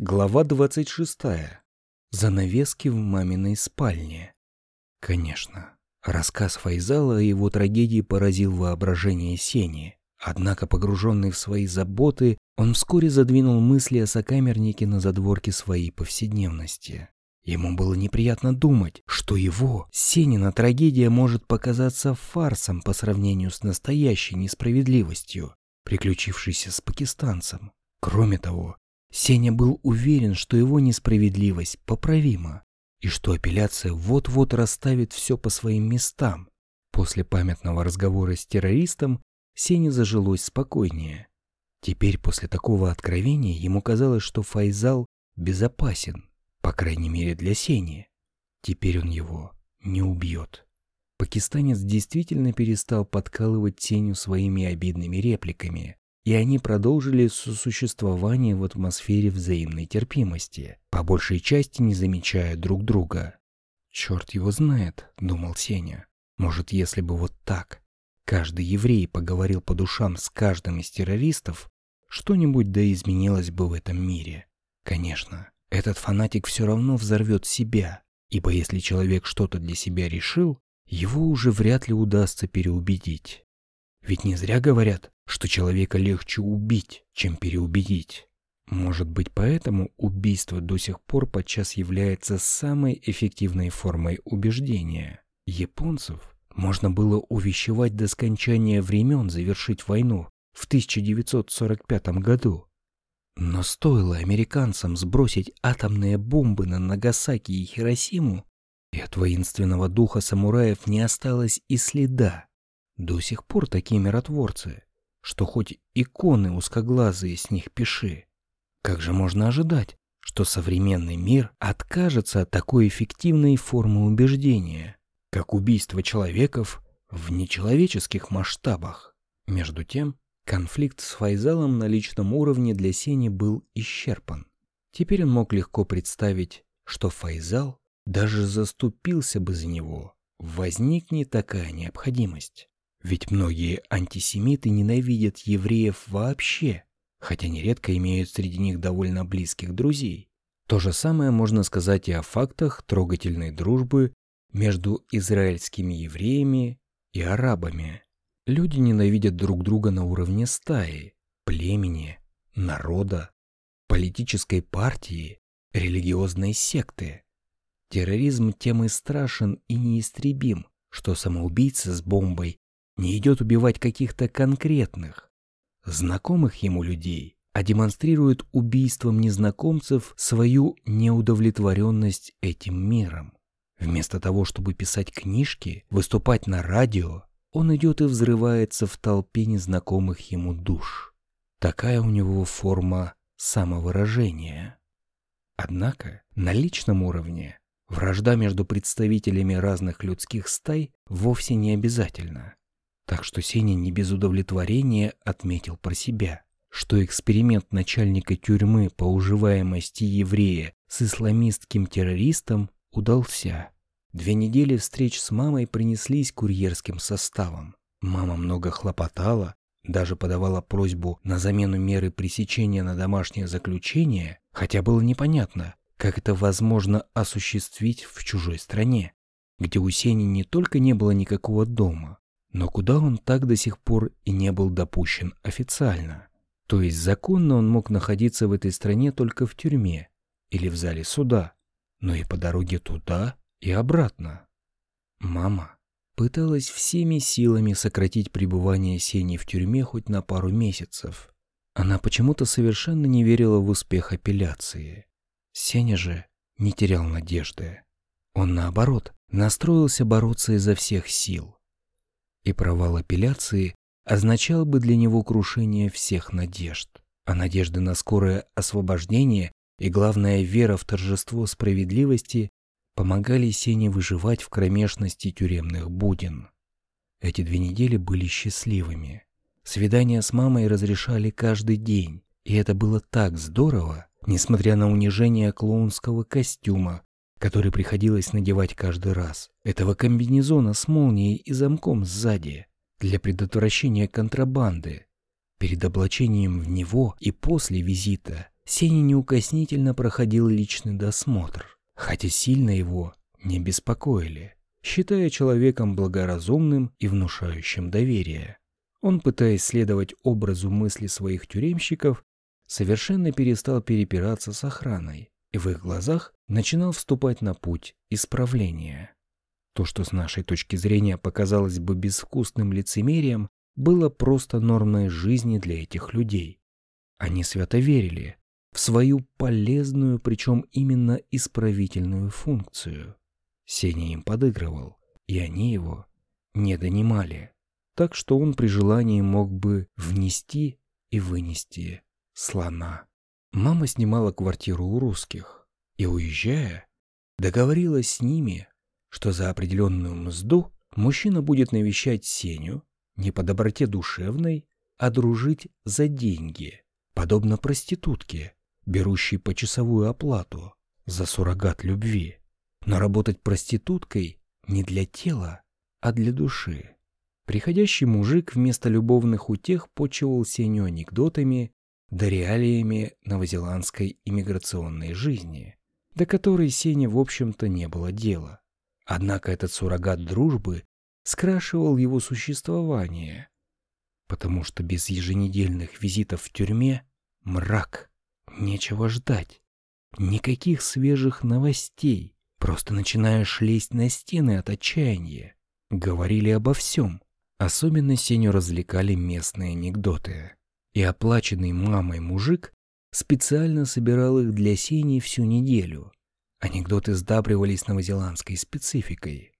Глава 26. Занавески в маминой спальне. Конечно, рассказ Файзала о его трагедии поразил воображение Сени. Однако, погруженный в свои заботы, он вскоре задвинул мысли о сокамернике на задворке своей повседневности. Ему было неприятно думать, что его, Сенина трагедия может показаться фарсом по сравнению с настоящей несправедливостью, приключившейся с пакистанцем. Кроме того, Сеня был уверен, что его несправедливость поправима, и что апелляция вот-вот расставит все по своим местам. После памятного разговора с террористом Сене зажилось спокойнее. Теперь после такого откровения ему казалось, что Файзал безопасен, по крайней мере для Сени. Теперь он его не убьет. Пакистанец действительно перестал подкалывать Сеню своими обидными репликами, и они продолжили сосуществование в атмосфере взаимной терпимости, по большей части не замечая друг друга. «Черт его знает», — думал Сеня. «Может, если бы вот так каждый еврей поговорил по душам с каждым из террористов, что-нибудь да изменилось бы в этом мире. Конечно, этот фанатик все равно взорвет себя, ибо если человек что-то для себя решил, его уже вряд ли удастся переубедить. Ведь не зря говорят, что человека легче убить, чем переубедить. Может быть, поэтому убийство до сих пор подчас является самой эффективной формой убеждения. Японцев можно было увещевать до скончания времен завершить войну в 1945 году. Но стоило американцам сбросить атомные бомбы на Нагасаки и Хиросиму, и от воинственного духа самураев не осталось и следа. До сих пор такие миротворцы, что хоть иконы узкоглазые с них пиши. Как же можно ожидать, что современный мир откажется от такой эффективной формы убеждения, как убийство человеков в нечеловеческих масштабах? Между тем, конфликт с Файзалом на личном уровне для Сени был исчерпан. Теперь он мог легко представить, что Файзал даже заступился бы за него, возникнет такая необходимость. Ведь многие антисемиты ненавидят евреев вообще, хотя нередко имеют среди них довольно близких друзей. То же самое можно сказать и о фактах трогательной дружбы между израильскими евреями и арабами. Люди ненавидят друг друга на уровне стаи, племени, народа, политической партии, религиозной секты. Терроризм тем и страшен и неистребим, что самоубийца с бомбой не идет убивать каких-то конкретных, знакомых ему людей, а демонстрирует убийством незнакомцев свою неудовлетворенность этим миром. Вместо того, чтобы писать книжки, выступать на радио, он идет и взрывается в толпе незнакомых ему душ. Такая у него форма самовыражения. Однако на личном уровне вражда между представителями разных людских стай вовсе не обязательна. Так что Сеня не без удовлетворения отметил про себя, что эксперимент начальника тюрьмы по уживаемости еврея с исламистским террористом удался. Две недели встреч с мамой принеслись курьерским составом. Мама много хлопотала, даже подавала просьбу на замену меры пресечения на домашнее заключение, хотя было непонятно, как это возможно осуществить в чужой стране, где у Сени не только не было никакого дома, но куда он так до сих пор и не был допущен официально? То есть законно он мог находиться в этой стране только в тюрьме или в зале суда, но и по дороге туда и обратно. Мама пыталась всеми силами сократить пребывание Сени в тюрьме хоть на пару месяцев. Она почему-то совершенно не верила в успех апелляции. Сеня же не терял надежды. Он, наоборот, настроился бороться изо всех сил и провал апелляции означал бы для него крушение всех надежд. А надежды на скорое освобождение и, главная вера в торжество справедливости помогали Сене выживать в кромешности тюремных будин. Эти две недели были счастливыми. Свидания с мамой разрешали каждый день, и это было так здорово, несмотря на унижение клоунского костюма, который приходилось надевать каждый раз, этого комбинезона с молнией и замком сзади, для предотвращения контрабанды. Перед облачением в него и после визита Сеня неукоснительно проходил личный досмотр, хотя сильно его не беспокоили, считая человеком благоразумным и внушающим доверие. Он, пытаясь следовать образу мысли своих тюремщиков, совершенно перестал перепираться с охраной и в их глазах начинал вступать на путь исправления. То, что с нашей точки зрения показалось бы безвкусным лицемерием, было просто нормой жизни для этих людей. Они свято верили в свою полезную, причем именно исправительную функцию. Сеня им подыгрывал, и они его не донимали. Так что он при желании мог бы внести и вынести слона. Мама снимала квартиру у русских и, уезжая, договорилась с ними, что за определенную мзду мужчина будет навещать Сеню не по доброте душевной, а дружить за деньги, подобно проститутке, берущей почасовую оплату за суррогат любви. Но работать проституткой не для тела, а для души. Приходящий мужик вместо любовных утех почивал Сеню анекдотами да реалиями новозеландской иммиграционной жизни, до которой Сене, в общем-то, не было дела. Однако этот суррогат дружбы скрашивал его существование, потому что без еженедельных визитов в тюрьме мрак, нечего ждать, никаких свежих новостей, просто начинаешь лезть на стены от отчаяния. Говорили обо всем, особенно Сеню развлекали местные анекдоты и оплаченный мамой мужик специально собирал их для Сени всю неделю. Анекдоты сдабривались новозеландской спецификой.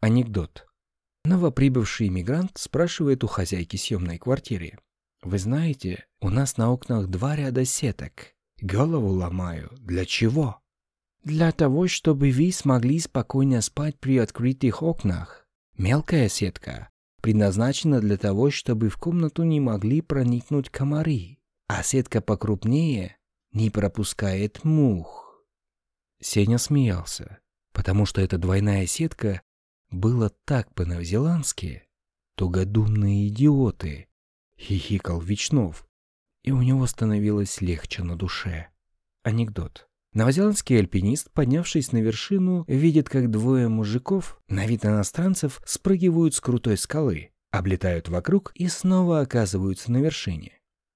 Анекдот. Новоприбывший иммигрант спрашивает у хозяйки съемной квартиры. «Вы знаете, у нас на окнах два ряда сеток. Голову ломаю. Для чего?» «Для того, чтобы вы смогли спокойно спать при открытых окнах. Мелкая сетка предназначена для того, чтобы в комнату не могли проникнуть комары, а сетка покрупнее не пропускает мух. Сеня смеялся, потому что эта двойная сетка была так по-новозеландски. «Тугодумные идиоты!» — хихикал Вечнов, и у него становилось легче на душе. Анекдот. Новозеландский альпинист, поднявшись на вершину, видит, как двое мужиков, на вид иностранцев, спрыгивают с крутой скалы, облетают вокруг и снова оказываются на вершине.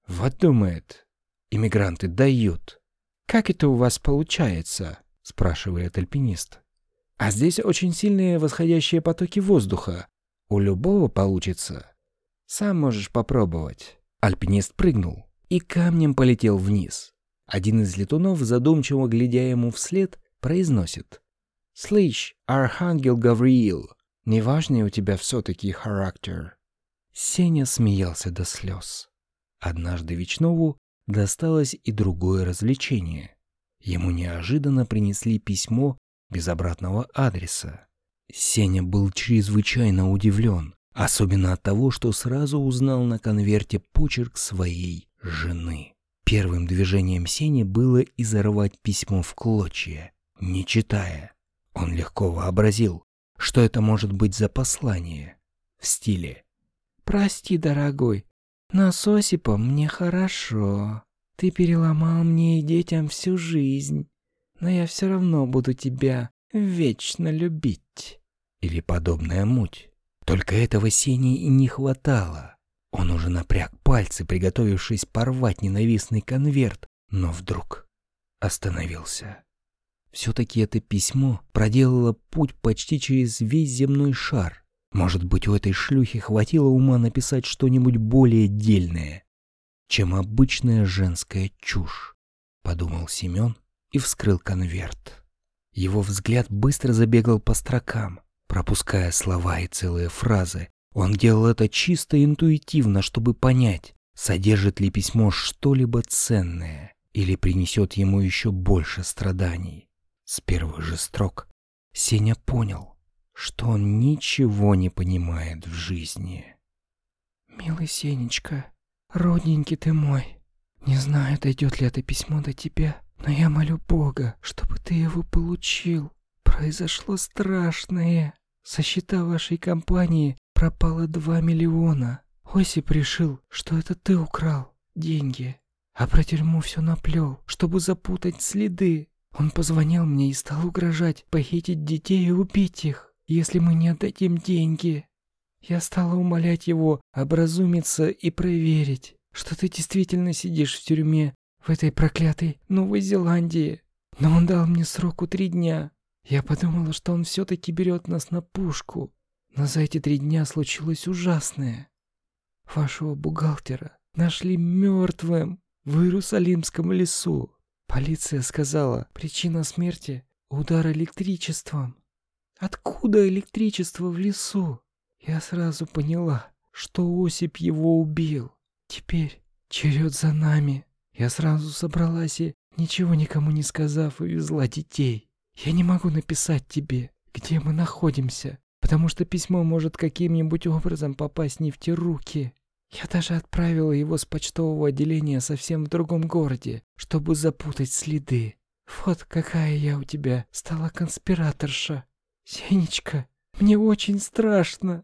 Вот думает, иммигранты дают. «Как это у вас получается?» – спрашивает альпинист. «А здесь очень сильные восходящие потоки воздуха. У любого получится. Сам можешь попробовать». Альпинист прыгнул и камнем полетел вниз. Один из летунов, задумчиво глядя ему вслед, произносит. «Слышь, Архангел Гавриил, неважный у тебя все-таки характер». Сеня смеялся до слез. Однажды Вечнову досталось и другое развлечение. Ему неожиданно принесли письмо без обратного адреса. Сеня был чрезвычайно удивлен, особенно от того, что сразу узнал на конверте почерк своей жены. Первым движением Сени было изорвать письмо в клочья, не читая. Он легко вообразил, что это может быть за послание. В стиле «Прости, дорогой, но с Осипом мне хорошо. Ты переломал мне и детям всю жизнь, но я все равно буду тебя вечно любить». Или подобная муть. Только этого Сени и не хватало. Он уже напряг пальцы, приготовившись порвать ненавистный конверт, но вдруг остановился. Все-таки это письмо проделало путь почти через весь земной шар. Может быть, у этой шлюхи хватило ума написать что-нибудь более дельное, чем обычная женская чушь, подумал Семен и вскрыл конверт. Его взгляд быстро забегал по строкам, пропуская слова и целые фразы, он делал это чисто интуитивно, чтобы понять, содержит ли письмо что-либо ценное или принесет ему еще больше страданий. С первых же строк Сеня понял, что он ничего не понимает в жизни. «Милый Сенечка, родненький ты мой, не знаю, дойдет ли это письмо до тебя, но я молю Бога, чтобы ты его получил. Произошло страшное. Со счета вашей компании пропало два миллиона. Осип решил, что это ты украл деньги. а про тюрьму все наплел, чтобы запутать следы. Он позвонил мне и стал угрожать похитить детей и убить их, если мы не отдадим деньги. Я стала умолять его образумиться и проверить, что ты действительно сидишь в тюрьме в этой проклятой Новой Зеландии. Но он дал мне сроку три дня. Я подумала, что он все-таки берет нас на пушку. Но за эти три дня случилось ужасное. Вашего бухгалтера нашли мертвым в Иерусалимском лесу. Полиция сказала, причина смерти – удар электричеством. Откуда электричество в лесу? Я сразу поняла, что Осип его убил. Теперь черед за нами. Я сразу собралась и, ничего никому не сказав, увезла детей. Я не могу написать тебе, где мы находимся, потому что письмо может каким-нибудь образом попасть не в те руки. Я даже отправила его с почтового отделения совсем в другом городе, чтобы запутать следы. Вот какая я у тебя стала конспираторша. Сенечка, мне очень страшно.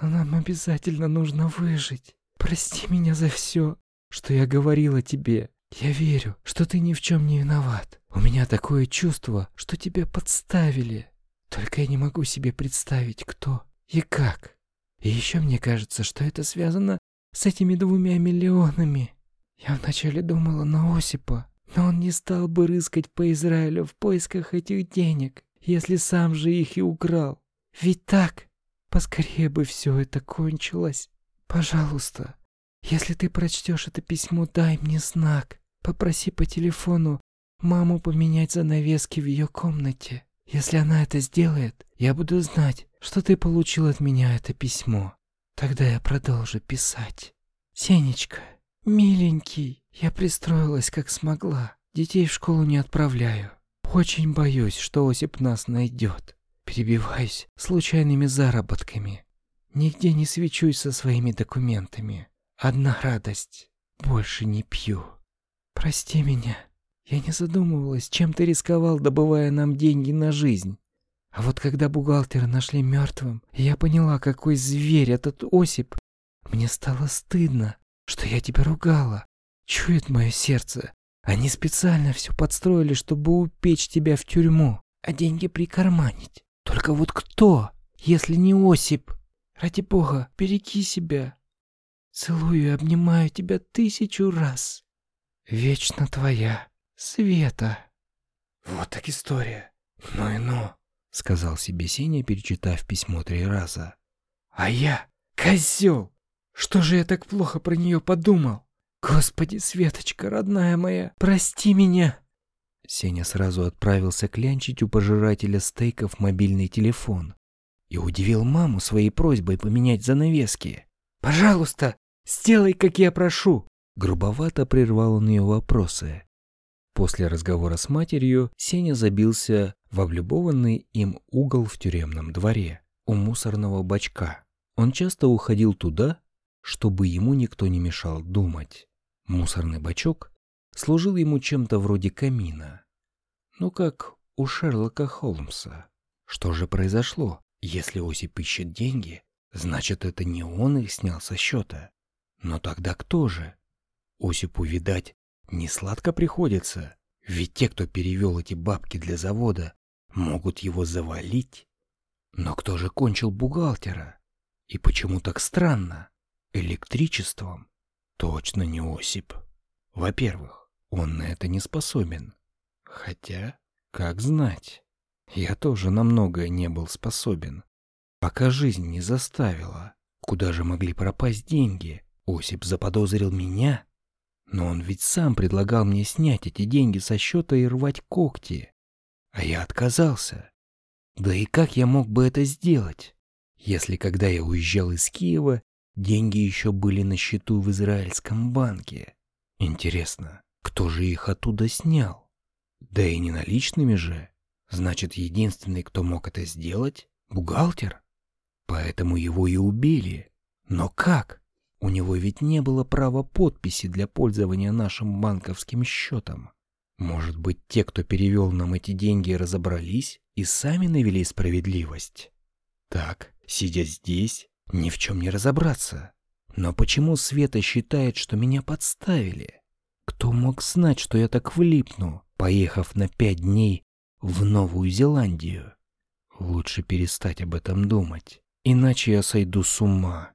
Но нам обязательно нужно выжить. Прости меня за все, что я говорила тебе. Я верю, что ты ни в чем не виноват. У меня такое чувство, что тебя подставили. Только я не могу себе представить, кто и как. И еще мне кажется, что это связано с этими двумя миллионами. Я вначале думала на Осипа, но он не стал бы рыскать по Израилю в поисках этих денег, если сам же их и украл. Ведь так? Поскорее бы все это кончилось. Пожалуйста, если ты прочтешь это письмо, дай мне знак. Попроси по телефону маму поменять занавески в ее комнате. Если она это сделает, я буду знать, что ты получил от меня это письмо. Тогда я продолжу писать. Сенечка, миленький, я пристроилась как смогла. Детей в школу не отправляю. Очень боюсь, что Осип нас найдет. Перебиваюсь случайными заработками. Нигде не свечусь со своими документами. Одна радость. Больше не пью. Прости меня. Я не задумывалась, чем ты рисковал, добывая нам деньги на жизнь. А вот когда бухгалтера нашли мертвым, я поняла, какой зверь этот Осип, мне стало стыдно, что я тебя ругала. Чует мое сердце. Они специально все подстроили, чтобы упечь тебя в тюрьму, а деньги прикарманить. Только вот кто, если не Осип? Ради бога, береги себя. Целую и обнимаю тебя тысячу раз. Вечно твоя, Света. Вот так история. Ну и ну, сказал себе Сеня, перечитав письмо три раза. А я, козел, что же я так плохо про нее подумал? Господи, Светочка, родная моя, прости меня. Сеня сразу отправился клянчить у пожирателя стейков мобильный телефон и удивил маму своей просьбой поменять занавески. «Пожалуйста, сделай, как я прошу!» Грубовато прервал он ее вопросы. После разговора с матерью Сеня забился в облюбованный им угол в тюремном дворе у мусорного бачка. Он часто уходил туда, чтобы ему никто не мешал думать. Мусорный бачок служил ему чем-то вроде камина. Ну как у Шерлока Холмса. Что же произошло? Если Осип ищет деньги, значит это не он их снял со счета. Но тогда кто же? Осипу, видать, не сладко приходится, ведь те, кто перевел эти бабки для завода, могут его завалить. Но кто же кончил бухгалтера? И почему так странно? Электричеством? Точно не Осип. Во-первых, он на это не способен. Хотя, как знать, я тоже на многое не был способен. Пока жизнь не заставила. Куда же могли пропасть деньги? Осип заподозрил меня? Но он ведь сам предлагал мне снять эти деньги со счета и рвать когти. А я отказался. Да и как я мог бы это сделать, если когда я уезжал из Киева, деньги еще были на счету в израильском банке? Интересно, кто же их оттуда снял? Да и не наличными же. Значит, единственный, кто мог это сделать — бухгалтер. Поэтому его и убили. Но как? У него ведь не было права подписи для пользования нашим банковским счетом. Может быть, те, кто перевел нам эти деньги, разобрались и сами навели справедливость? Так, сидя здесь, ни в чем не разобраться. Но почему Света считает, что меня подставили? Кто мог знать, что я так влипну, поехав на пять дней в Новую Зеландию? Лучше перестать об этом думать, иначе я сойду с ума.